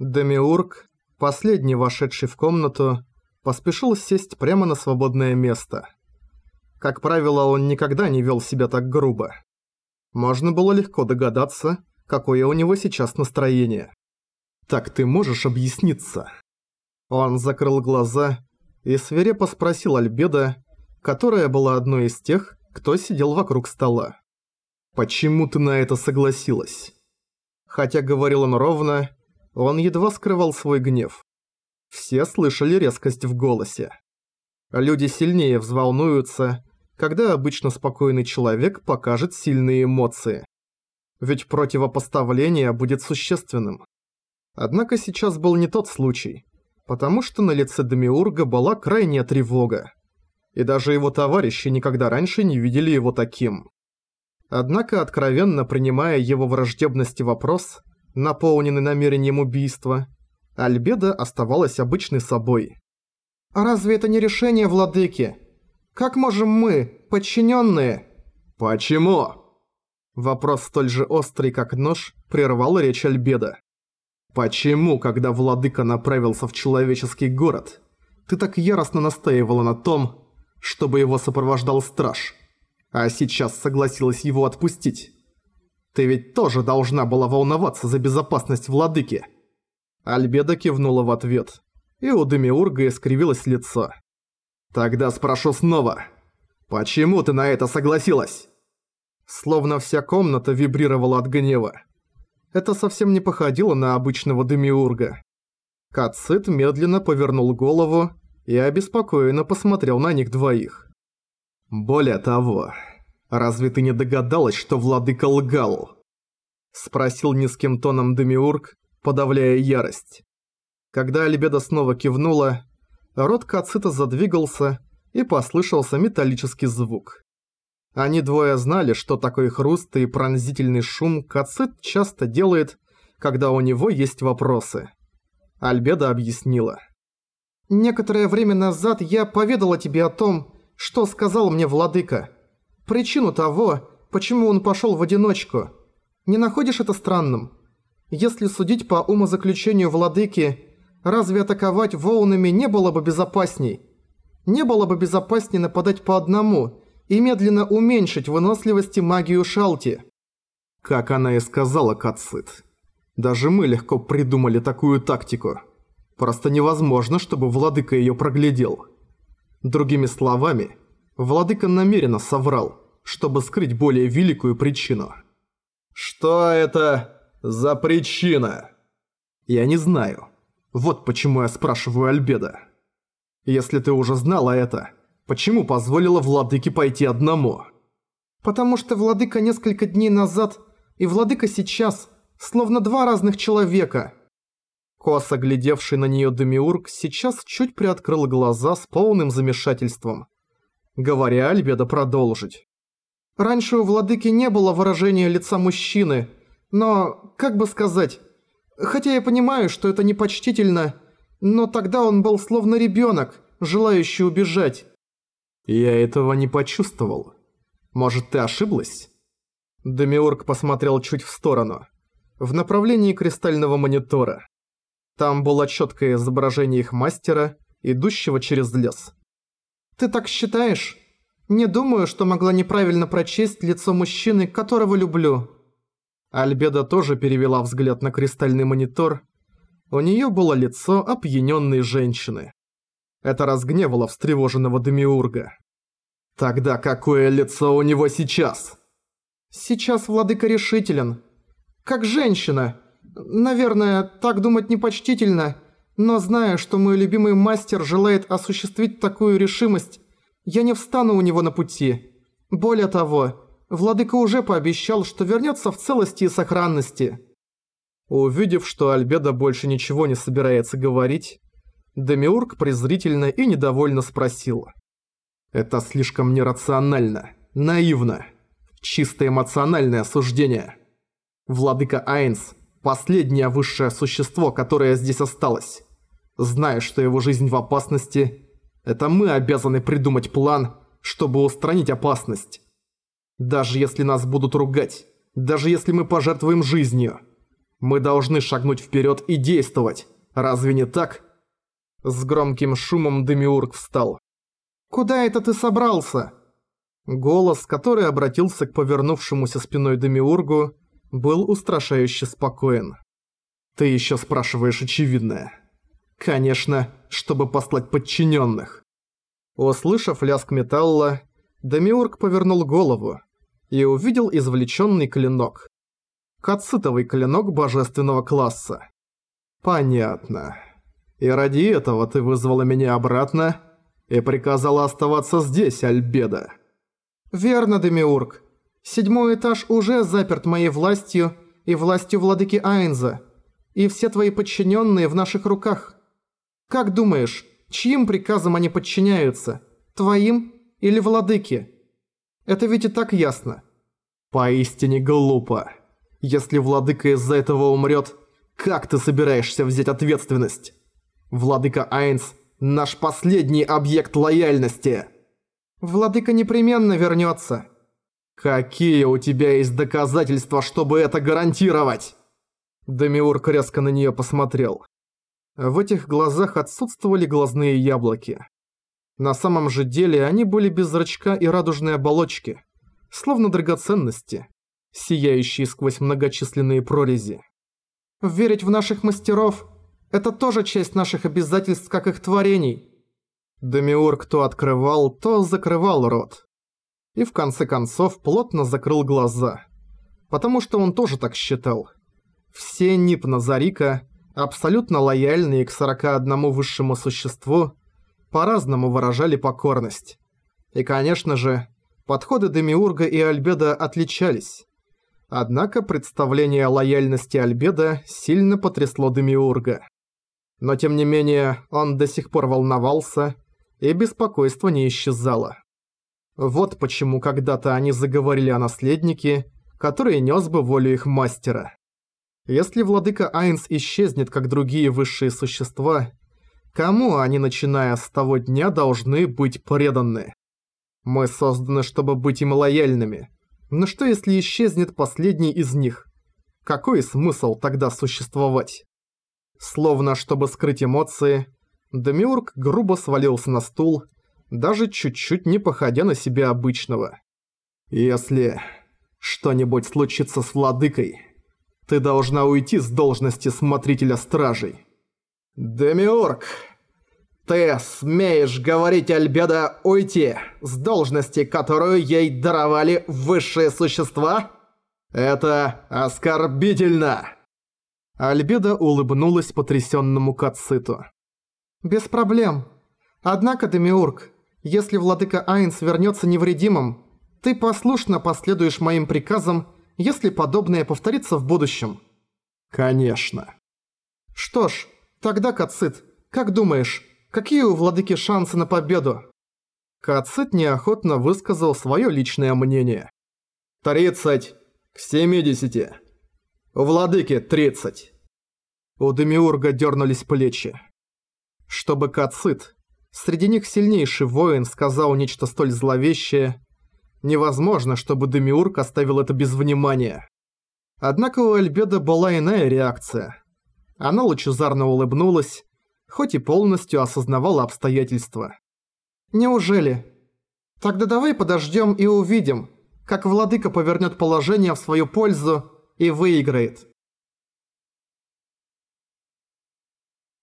Демиург, последний вошедший в комнату, поспешил сесть прямо на свободное место. Как правило, он никогда не вел себя так грубо. Можно было легко догадаться, какое у него сейчас настроение. «Так ты можешь объясниться?» Он закрыл глаза и свирепо спросил Альбеда, которая была одной из тех, кто сидел вокруг стола. «Почему ты на это согласилась?» Хотя говорил он ровно, он едва скрывал свой гнев. Все слышали резкость в голосе. Люди сильнее взволнуются, когда обычно спокойный человек покажет сильные эмоции. Ведь противопоставление будет существенным. Однако сейчас был не тот случай, потому что на лице Демиурга была крайняя тревога. И даже его товарищи никогда раньше не видели его таким. Однако, откровенно принимая его враждебности вопрос, наполненный намерением убийства, Альбеда оставалась обычной собой. «А разве это не решение владыки? Как можем мы, подчиненные?» «Почему?» Вопрос столь же острый, как нож, прервал речь Альбеда. «Почему, когда владыка направился в человеческий город, ты так яростно настаивала на том, чтобы его сопровождал страж, а сейчас согласилась его отпустить?» Ты ведь тоже должна была волноваться за безопасность владыки». Альбеда кивнула в ответ, и у Демиурга искривилось лицо. «Тогда спрошу снова. Почему ты на это согласилась?» Словно вся комната вибрировала от гнева. Это совсем не походило на обычного Демиурга. Кацит медленно повернул голову и обеспокоенно посмотрел на них двоих. «Более того, разве ты не догадалась, что владыка лгал?» Спросил низким тоном Демиург, подавляя ярость. Когда Альбеда снова кивнула, рот Кацита задвигался и послышался металлический звук. Они двое знали, что такой хруст и пронзительный шум Кацит часто делает, когда у него есть вопросы. Альбеда объяснила. «Некоторое время назад я поведала тебе о том, что сказал мне владыка. Причину того, почему он пошел в одиночку. Не находишь это странным? Если судить по умозаключению владыки, разве атаковать воунами не было бы безопасней? Не было бы безопасней нападать по одному и медленно уменьшить выносливости магию Шалти. Как она и сказала, Кацит. Даже мы легко придумали такую тактику. Просто невозможно, чтобы владыка её проглядел. Другими словами, владыка намеренно соврал, чтобы скрыть более великую причину. «Что это за причина?» «Я не знаю. Вот почему я спрашиваю Альбеда. Если ты уже знала это, почему позволила владыке пойти одному?» «Потому что владыка несколько дней назад и владыка сейчас, словно два разных человека». Косо глядевший на неё Демиург сейчас чуть приоткрыл глаза с полным замешательством. Говоря Альбеда продолжить. Раньше у владыки не было выражения лица мужчины, но, как бы сказать, хотя я понимаю, что это непочтительно, но тогда он был словно ребенок, желающий убежать. Я этого не почувствовал. Может, ты ошиблась? Демиург посмотрел чуть в сторону, в направлении кристального монитора. Там было четкое изображение их мастера, идущего через лес. «Ты так считаешь?» Не думаю, что могла неправильно прочесть лицо мужчины, которого люблю». Альбеда тоже перевела взгляд на кристальный монитор. У неё было лицо опьянённой женщины. Это разгневало встревоженного Демиурга. «Тогда какое лицо у него сейчас?» «Сейчас владыка решителен. Как женщина. Наверное, так думать непочтительно, но зная, что мой любимый мастер желает осуществить такую решимость, я не встану у него на пути. Более того, владыка уже пообещал, что вернется в целости и сохранности». Увидев, что Альбеда больше ничего не собирается говорить, Демиург презрительно и недовольно спросил. «Это слишком нерационально, наивно, чисто эмоциональное суждение. Владыка Айнс – последнее высшее существо, которое здесь осталось. Зная, что его жизнь в опасности, это мы обязаны придумать план, чтобы устранить опасность. Даже если нас будут ругать, даже если мы пожертвуем жизнью, Мы должны шагнуть вперед и действовать. Разве не так? С громким шумом Демиург встал. «Куда это ты собрался?» Голос, который обратился к повернувшемуся спиной Демиургу, был устрашающе спокоен. «Ты еще спрашиваешь очевидное». «Конечно, чтобы послать подчиненных. Услышав лязг металла, Демиург повернул голову и увидел извлеченный клинок. Кацитовый клинок божественного класса. «Понятно. И ради этого ты вызвала меня обратно и приказала оставаться здесь, Альбеда». «Верно, Демиург. Седьмой этаж уже заперт моей властью и властью владыки Айнза, и все твои подчиненные в наших руках. Как думаешь, Чьим приказам они подчиняются? Твоим или владыке? Это ведь и так ясно. Поистине глупо. Если владыка из-за этого умрет, как ты собираешься взять ответственность? Владыка Айнс – наш последний объект лояльности. Владыка непременно вернется. Какие у тебя есть доказательства, чтобы это гарантировать? Демиург резко на нее посмотрел. В этих глазах отсутствовали глазные яблоки. На самом же деле они были без зрачка и радужной оболочки, словно драгоценности, сияющие сквозь многочисленные прорези. «Верить в наших мастеров – это тоже часть наших обязательств, как их творений». Демиург то открывал, то закрывал рот. И в конце концов плотно закрыл глаза. Потому что он тоже так считал. Все Нип Назарика – абсолютно лояльные к 41 высшему существу, по-разному выражали покорность. И, конечно же, подходы Демиурга и Альбеда отличались. Однако представление о лояльности Альбеда сильно потрясло Демиурга. Но тем не менее, он до сих пор волновался, и беспокойство не исчезало. Вот почему когда-то они заговорили о наследнике, который нес бы волю их мастера. Если владыка Айнс исчезнет, как другие высшие существа, кому они, начиная с того дня, должны быть преданы? Мы созданы, чтобы быть им лояльными. Но что если исчезнет последний из них? Какой смысл тогда существовать? Словно, чтобы скрыть эмоции, Демиург грубо свалился на стул, даже чуть-чуть не походя на себя обычного. Если что-нибудь случится с владыкой, ты должна уйти с должности смотрителя стражей. Демиург, ты смеешь говорить Альбеда уйти с должности, которую ей даровали высшие существа? Это оскорбительно. Альбеда улыбнулась потрясенному Кациту. «Без проблем. Однако, Демиург, если владыка Айнс вернется невредимым, ты послушно последуешь моим приказам если подобное повторится в будущем. Конечно. Что ж, тогда, Кацит, как думаешь, какие у владыки шансы на победу? Кацит неохотно высказал свое личное мнение. «Тридцать к семидесяти. У владыки тридцать». У Демиурга дернулись плечи. Чтобы Кацит, среди них сильнейший воин, сказал нечто столь зловещее, Невозможно, чтобы Демиург оставил это без внимания. Однако у Альбеда была иная реакция. Она лучезарно улыбнулась, хоть и полностью осознавала обстоятельства. «Неужели? Тогда давай подождем и увидим, как владыка повернет положение в свою пользу и выиграет».